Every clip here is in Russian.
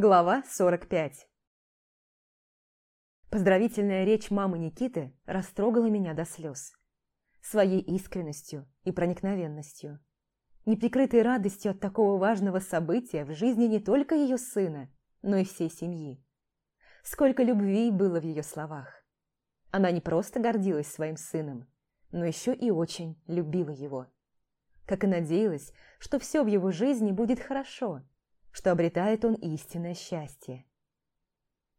Глава 45 Поздравительная речь мамы Никиты растрогала меня до слез. Своей искренностью и проникновенностью. Неприкрытой радостью от такого важного события в жизни не только ее сына, но и всей семьи. Сколько любви было в ее словах. Она не просто гордилась своим сыном, но еще и очень любила его. Как и надеялась, что все в его жизни будет хорошо, что обретает он истинное счастье.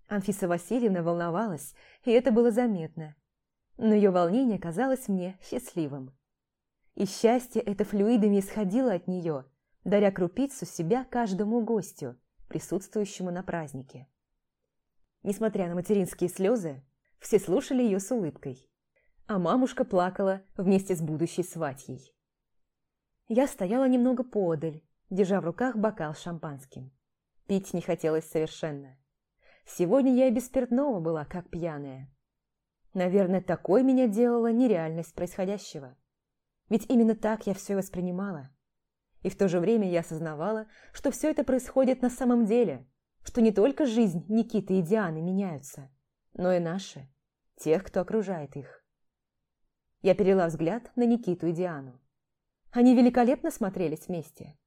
Анфиса Васильевна волновалась, и это было заметно. Но ее волнение казалось мне счастливым. И счастье это флюидами исходило от нее, даря крупицу себя каждому гостю, присутствующему на празднике. Несмотря на материнские слезы, все слушали ее с улыбкой. А мамушка плакала вместе с будущей сватьей. Я стояла немного подаль, держа в руках бокал с шампанским. Пить не хотелось совершенно. Сегодня я и без спиртного была, как пьяная. Наверное, такой меня делала нереальность происходящего. Ведь именно так я все воспринимала. И в то же время я осознавала, что все это происходит на самом деле, что не только жизнь Никиты и Дианы меняются, но и наши, тех, кто окружает их. Я перела взгляд на Никиту и Диану. Они великолепно смотрелись вместе.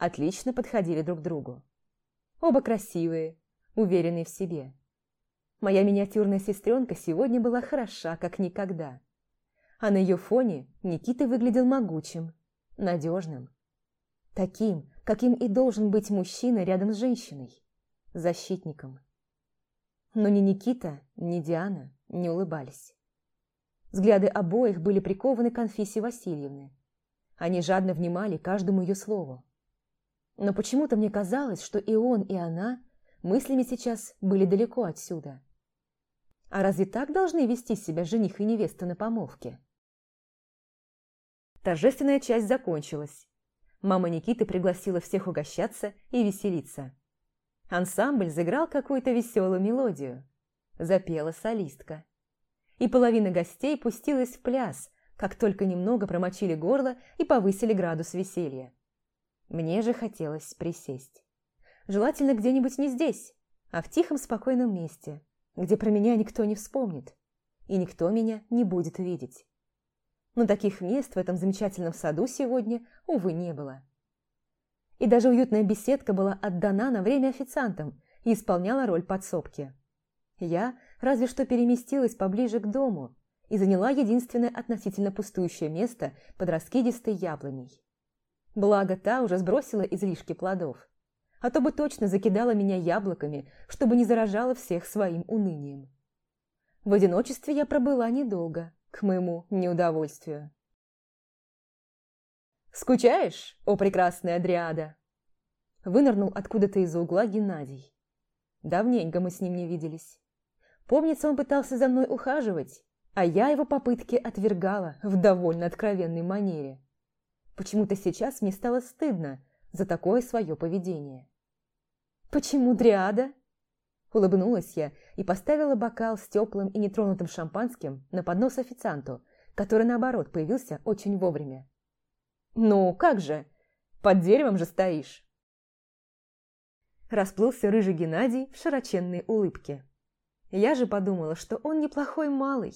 Отлично подходили друг другу. Оба красивые, уверенные в себе. Моя миниатюрная сестренка сегодня была хороша, как никогда. А на ее фоне Никита выглядел могучим, надежным. Таким, каким и должен быть мужчина рядом с женщиной, защитником. Но ни Никита, ни Диана не улыбались. Взгляды обоих были прикованы к Анфисе Васильевне. Они жадно внимали каждому ее слову. Но почему-то мне казалось, что и он, и она мыслями сейчас были далеко отсюда. А разве так должны вести себя жених и невеста на помолвке? Торжественная часть закончилась. Мама Никиты пригласила всех угощаться и веселиться. Ансамбль заиграл какую-то веселую мелодию. Запела солистка. И половина гостей пустилась в пляс, как только немного промочили горло и повысили градус веселья. Мне же хотелось присесть. Желательно где-нибудь не здесь, а в тихом спокойном месте, где про меня никто не вспомнит, и никто меня не будет видеть. Но таких мест в этом замечательном саду сегодня, увы, не было. И даже уютная беседка была отдана на время официантам и исполняла роль подсобки. Я разве что переместилась поближе к дому, и заняла единственное относительно пустующее место под раскидистой яблоней. Благо, та уже сбросила излишки плодов, а то бы точно закидала меня яблоками, чтобы не заражала всех своим унынием. В одиночестве я пробыла недолго, к моему неудовольствию. «Скучаешь, о прекрасная Адриада?» Вынырнул откуда-то из-за угла Геннадий. Давненько мы с ним не виделись. Помнится, он пытался за мной ухаживать, а я его попытки отвергала в довольно откровенной манере. Почему-то сейчас мне стало стыдно за такое свое поведение. «Почему дриада?» Улыбнулась я и поставила бокал с теплым и нетронутым шампанским на поднос официанту, который, наоборот, появился очень вовремя. «Ну, как же? Под деревом же стоишь!» Расплылся рыжий Геннадий в широченной улыбке. Я же подумала, что он неплохой малый.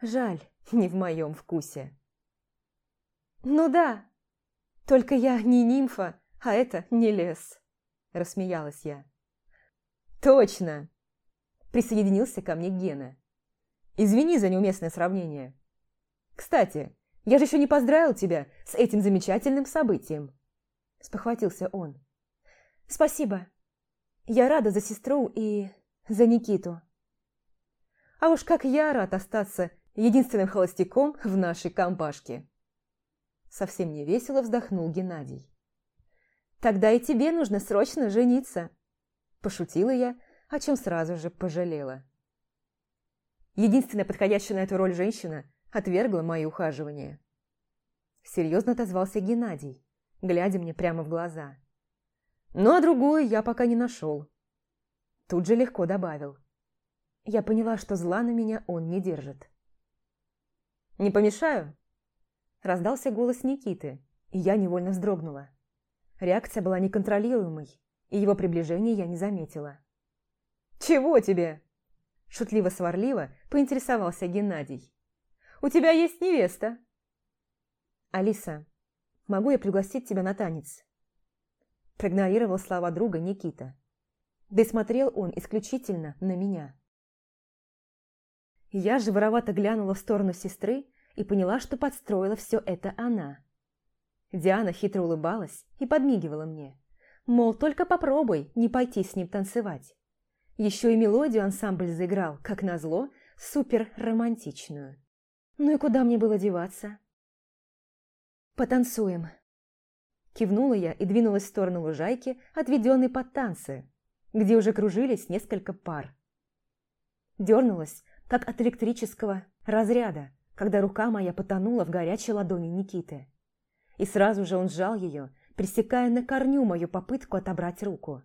Жаль, не в моем вкусе. «Ну да, только я не нимфа, а это не лес», – рассмеялась я. «Точно!» – присоединился ко мне Гена. «Извини за неуместное сравнение. Кстати, я же еще не поздравил тебя с этим замечательным событием!» – спохватился он. «Спасибо. Я рада за сестру и за Никиту. А уж как я рад остаться единственным холостяком в нашей компашке. Совсем не весело вздохнул Геннадий. «Тогда и тебе нужно срочно жениться!» Пошутила я, о чем сразу же пожалела. Единственная подходящая на эту роль женщина отвергла мои ухаживания. Серьезно отозвался Геннадий, глядя мне прямо в глаза. Ну, а другую я пока не нашел. Тут же легко добавил. Я поняла, что зла на меня он не держит. «Не помешаю?» Раздался голос Никиты, и я невольно вздрогнула. Реакция была неконтролируемой, и его приближения я не заметила. «Чего тебе?» Шутливо-сварливо поинтересовался Геннадий. «У тебя есть невеста?» «Алиса, могу я пригласить тебя на танец?» Проигнорировал слова друга Никита. Да и смотрел он исключительно на меня. Я же воровато глянула в сторону сестры и поняла, что подстроила все это она. Диана хитро улыбалась и подмигивала мне. Мол, только попробуй не пойти с ним танцевать. Еще и мелодию ансамбль заиграл, как назло, супер романтичную. Ну и куда мне было деваться? «Потанцуем», Кивнула я и двинулась в сторону лужайки, отведенной под танцы, где уже кружились несколько пар. Дернулась, как от электрического разряда, когда рука моя потонула в горячей ладони Никиты. И сразу же он сжал ее, пресекая на корню мою попытку отобрать руку.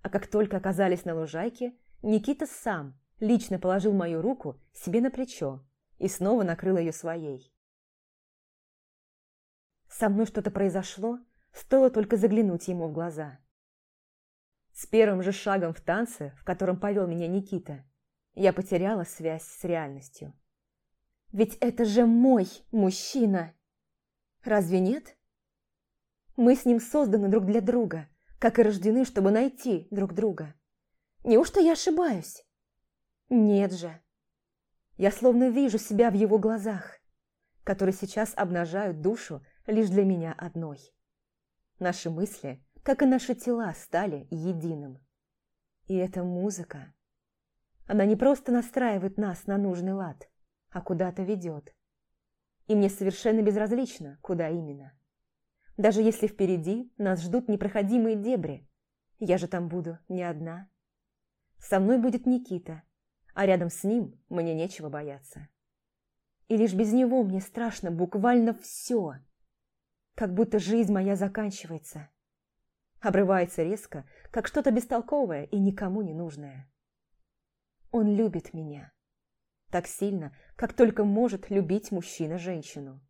А как только оказались на лужайке, Никита сам лично положил мою руку себе на плечо и снова накрыл ее своей. Со мной что-то произошло, Стоило только заглянуть ему в глаза. С первым же шагом в танце, в котором повел меня Никита, я потеряла связь с реальностью. Ведь это же мой мужчина! Разве нет? Мы с ним созданы друг для друга, как и рождены, чтобы найти друг друга. Неужто я ошибаюсь? Нет же. Я словно вижу себя в его глазах, которые сейчас обнажают душу лишь для меня одной. Наши мысли, как и наши тела, стали единым. И эта музыка. Она не просто настраивает нас на нужный лад, а куда-то ведет. И мне совершенно безразлично, куда именно. Даже если впереди нас ждут непроходимые дебри, я же там буду не одна. Со мной будет Никита, а рядом с ним мне нечего бояться. И лишь без него мне страшно буквально все – как будто жизнь моя заканчивается. Обрывается резко, как что-то бестолковое и никому не нужное. Он любит меня. Так сильно, как только может любить мужчина женщину.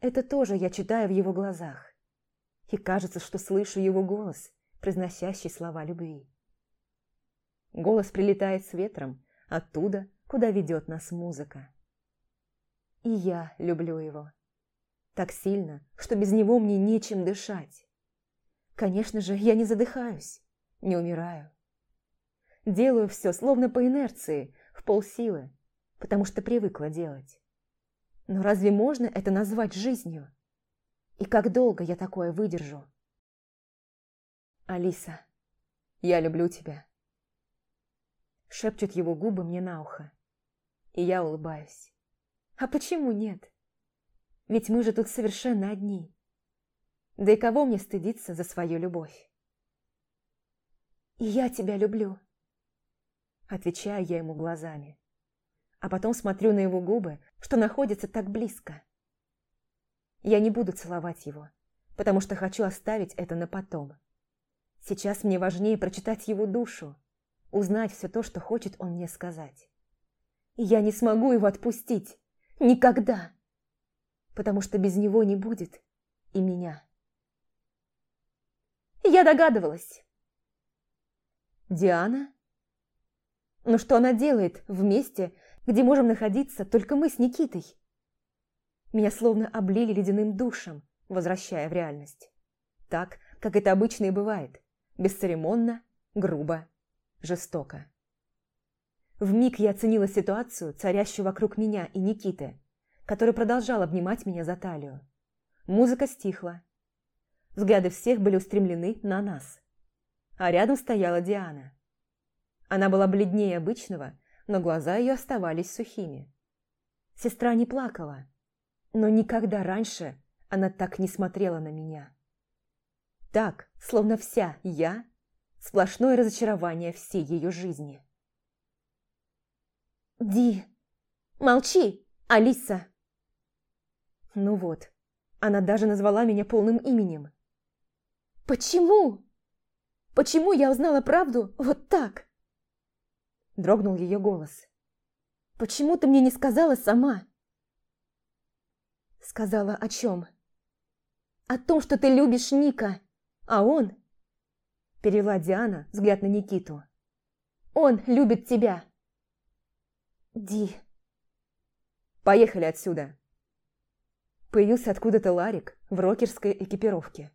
Это тоже я читаю в его глазах. И кажется, что слышу его голос, произносящий слова любви. Голос прилетает с ветром, оттуда, куда ведет нас музыка. И я люблю его. Так сильно, что без него мне нечем дышать. Конечно же, я не задыхаюсь, не умираю. Делаю все словно по инерции, в полсилы, потому что привыкла делать. Но разве можно это назвать жизнью? И как долго я такое выдержу? Алиса, я люблю тебя. Шепчут его губы мне на ухо. И я улыбаюсь. А почему нет? Ведь мы же тут совершенно одни. Да и кого мне стыдиться за свою любовь? «И я тебя люблю», – отвечаю я ему глазами. А потом смотрю на его губы, что находятся так близко. Я не буду целовать его, потому что хочу оставить это на потом. Сейчас мне важнее прочитать его душу, узнать все то, что хочет он мне сказать. И я не смогу его отпустить. Никогда потому что без него не будет и меня. Я догадывалась. Диана? Но что она делает в месте, где можем находиться только мы с Никитой? Меня словно облили ледяным душем, возвращая в реальность. Так, как это обычно и бывает. Бесцеремонно, грубо, жестоко. В миг я оценила ситуацию, царящую вокруг меня и Никиты, который продолжал обнимать меня за талию. Музыка стихла. Взгляды всех были устремлены на нас. А рядом стояла Диана. Она была бледнее обычного, но глаза ее оставались сухими. Сестра не плакала, но никогда раньше она так не смотрела на меня. Так, словно вся я – сплошное разочарование всей ее жизни. «Ди, молчи, Алиса!» Ну вот, она даже назвала меня полным именем. «Почему? Почему я узнала правду вот так?» Дрогнул ее голос. «Почему ты мне не сказала сама?» «Сказала о чем?» «О том, что ты любишь Ника, а он...» Перевела Диана взгляд на Никиту. «Он любит тебя!» «Ди...» «Поехали отсюда!» Появился откуда-то Ларик в рокерской экипировке.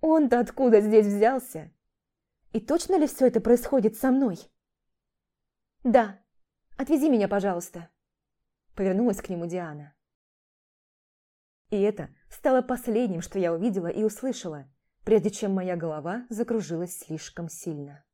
«Он-то откуда здесь взялся?» «И точно ли все это происходит со мной?» «Да, отвези меня, пожалуйста!» Повернулась к нему Диана. И это стало последним, что я увидела и услышала, прежде чем моя голова закружилась слишком сильно.